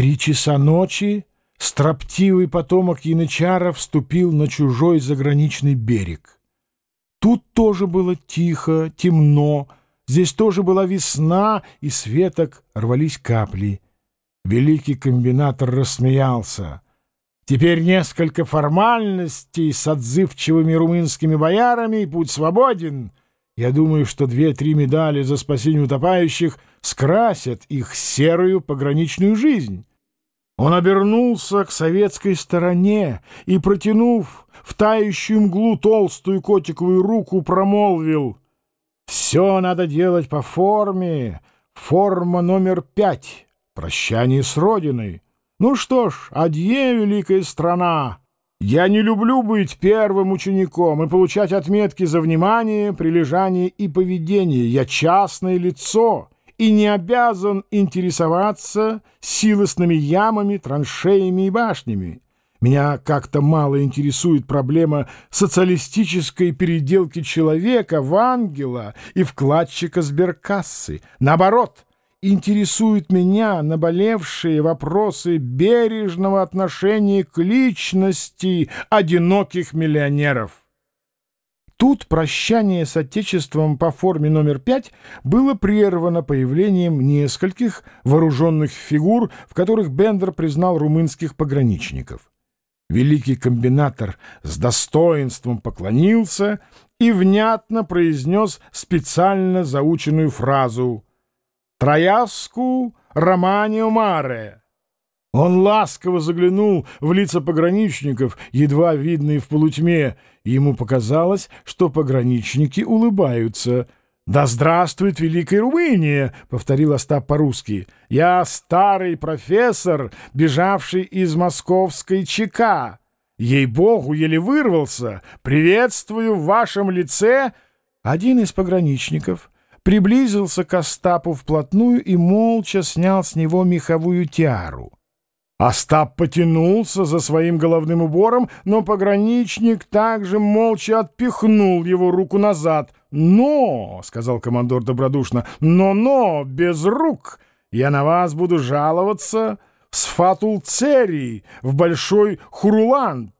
три часа ночи строптивый потомок янычара вступил на чужой заграничный берег. Тут тоже было тихо, темно, здесь тоже была весна, и светок рвались капли. Великий комбинатор рассмеялся. Теперь несколько формальностей с отзывчивыми румынскими боярами, и путь свободен. Я думаю, что две-три медали за спасение утопающих скрасят их серую пограничную жизнь. Он обернулся к советской стороне и, протянув в тающую мглу толстую котиковую руку, промолвил «Все надо делать по форме, форма номер пять, прощание с Родиной. Ну что ж, адье, великая страна!» Я не люблю быть первым учеником и получать отметки за внимание, прилежание и поведение. Я частное лицо и не обязан интересоваться силосными ямами, траншеями и башнями. Меня как-то мало интересует проблема социалистической переделки человека в ангела и вкладчика сберкассы. Наоборот — интересуют меня наболевшие вопросы бережного отношения к личности одиноких миллионеров. Тут прощание с Отечеством по форме номер пять было прервано появлением нескольких вооруженных фигур, в которых Бендер признал румынских пограничников. Великий комбинатор с достоинством поклонился и внятно произнес специально заученную фразу — Трояску Романио Маре. Он ласково заглянул в лица пограничников, едва видные в полутьме. Ему показалось, что пограничники улыбаются. «Да здравствует Великая Румыния!» — повторил Остап по-русски. «Я старый профессор, бежавший из московской ЧК. Ей-богу, еле вырвался. Приветствую в вашем лице...» Один из пограничников — приблизился к Остапу вплотную и молча снял с него меховую тиару. Остап потянулся за своим головным убором, но пограничник также молча отпихнул его руку назад. «Но!» — сказал командор добродушно. «Но-но! Без рук! Я на вас буду жаловаться с фатулцерий в Большой Хуруланд!»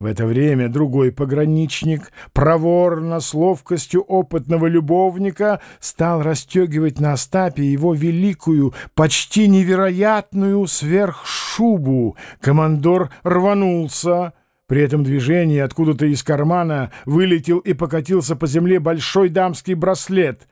В это время другой пограничник, проворно, с ловкостью опытного любовника, стал расстегивать на Остапе его великую, почти невероятную сверхшубу. Командор рванулся. При этом движении откуда-то из кармана вылетел и покатился по земле большой дамский браслет.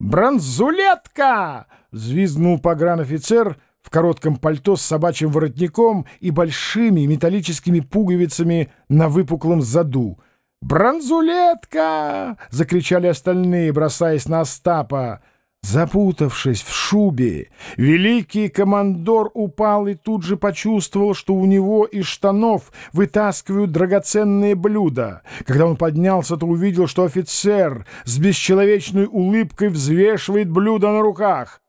«Бронзулетка!» — взвизгнул погранофицер — в коротком пальто с собачьим воротником и большими металлическими пуговицами на выпуклом заду. «Бронзулетка!» — закричали остальные, бросаясь на Остапа. Запутавшись в шубе, великий командор упал и тут же почувствовал, что у него из штанов вытаскивают драгоценные блюда. Когда он поднялся, то увидел, что офицер с бесчеловечной улыбкой взвешивает блюда на руках.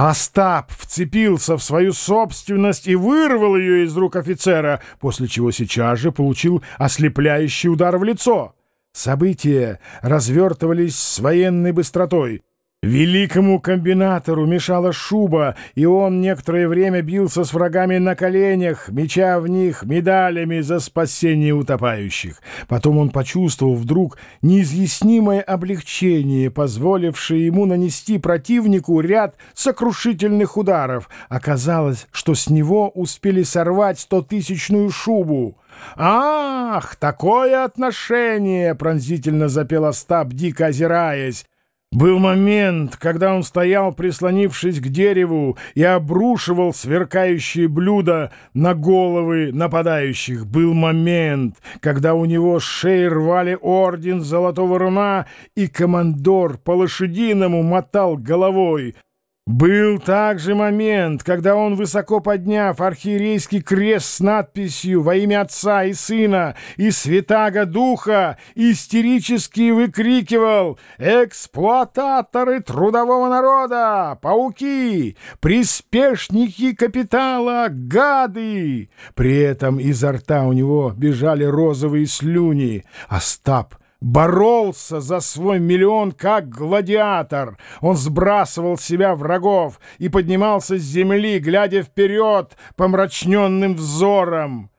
Остап вцепился в свою собственность и вырвал ее из рук офицера, после чего сейчас же получил ослепляющий удар в лицо. События развертывались с военной быстротой. Великому комбинатору мешала шуба, и он некоторое время бился с врагами на коленях, меча в них медалями за спасение утопающих. Потом он почувствовал вдруг неизъяснимое облегчение, позволившее ему нанести противнику ряд сокрушительных ударов. Оказалось, что с него успели сорвать стотысячную шубу. «Ах, такое отношение!» — пронзительно запел Остап, дико озираясь. Был момент, когда он стоял, прислонившись к дереву, и обрушивал сверкающие блюда на головы нападающих. Был момент, когда у него с шеи рвали орден золотого руна, и командор по-лошадиному мотал головой — был также момент, когда он, высоко подняв архиерейский крест с надписью «Во имя Отца и Сына и Святаго Духа», истерически выкрикивал «Эксплуататоры трудового народа! Пауки! Приспешники капитала! Гады!» При этом изо рта у него бежали розовые слюни. Остап боролся за свой миллион как гладиатор. Он сбрасывал с себя врагов и поднимался с земли, глядя вперед помрачненным взором.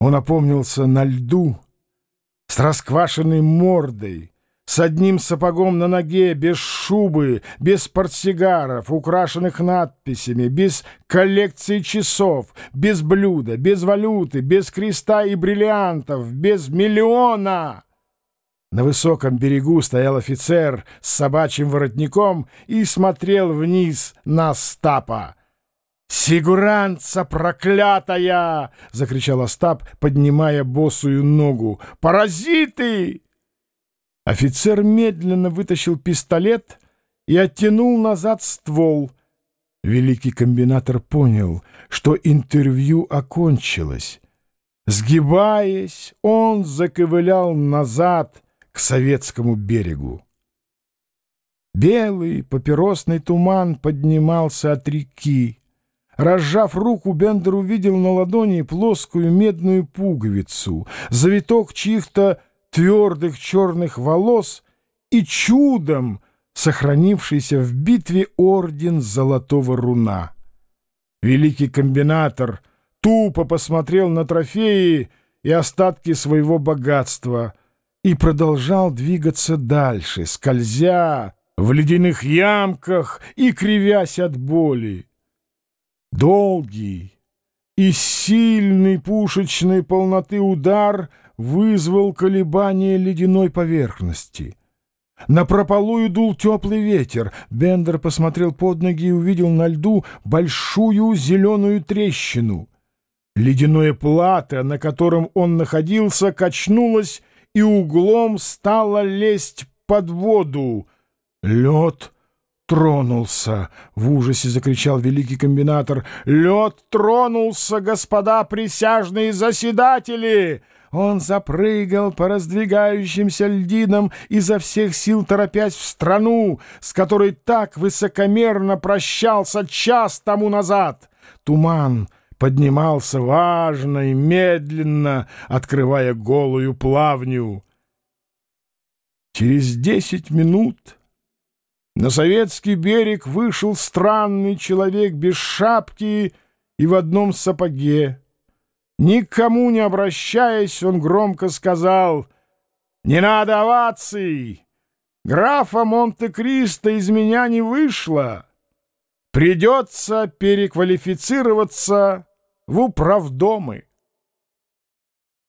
Он опомнился на льду с расквашенной мордой, с одним сапогом на ноге, без шубы, без портсигаров, украшенных надписями, без коллекции часов, без блюда, без валюты, без креста и бриллиантов, без миллиона. На высоком берегу стоял офицер с собачьим воротником и смотрел вниз на Стапа. «Сигуранца проклятая!» — закричал Остап, поднимая босую ногу. «Паразиты!» Офицер медленно вытащил пистолет и оттянул назад ствол. Великий комбинатор понял, что интервью окончилось. Сгибаясь, он заковылял назад к советскому берегу. Белый папиросный туман поднимался от реки. Разжав руку, Бендер увидел на ладони плоскую медную пуговицу, завиток чьих-то твердых черных волос и чудом сохранившийся в битве орден Золотого Руна. Великий комбинатор тупо посмотрел на трофеи и остатки своего богатства и продолжал двигаться дальше, скользя в ледяных ямках и кривясь от боли. Долгий и сильный пушечной полноты удар — вызвал колебание ледяной поверхности. На прополую дул теплый ветер. Бендер посмотрел под ноги и увидел на льду большую зеленую трещину. Ледяное плато, на котором он находился, качнулось и углом стало лезть под воду. Лед тронулся! — в ужасе закричал великий комбинатор. — Лед тронулся, господа присяжные заседатели! Он запрыгал по раздвигающимся льдинам, изо всех сил торопясь в страну, с которой так высокомерно прощался час тому назад. Туман поднимался важно и медленно, открывая голую плавню. Через десять минут на советский берег вышел странный человек без шапки и в одном сапоге. Никому не обращаясь, он громко сказал «Не надо оваций! Графа Монте-Кристо из меня не вышло. Придется переквалифицироваться в управдомы».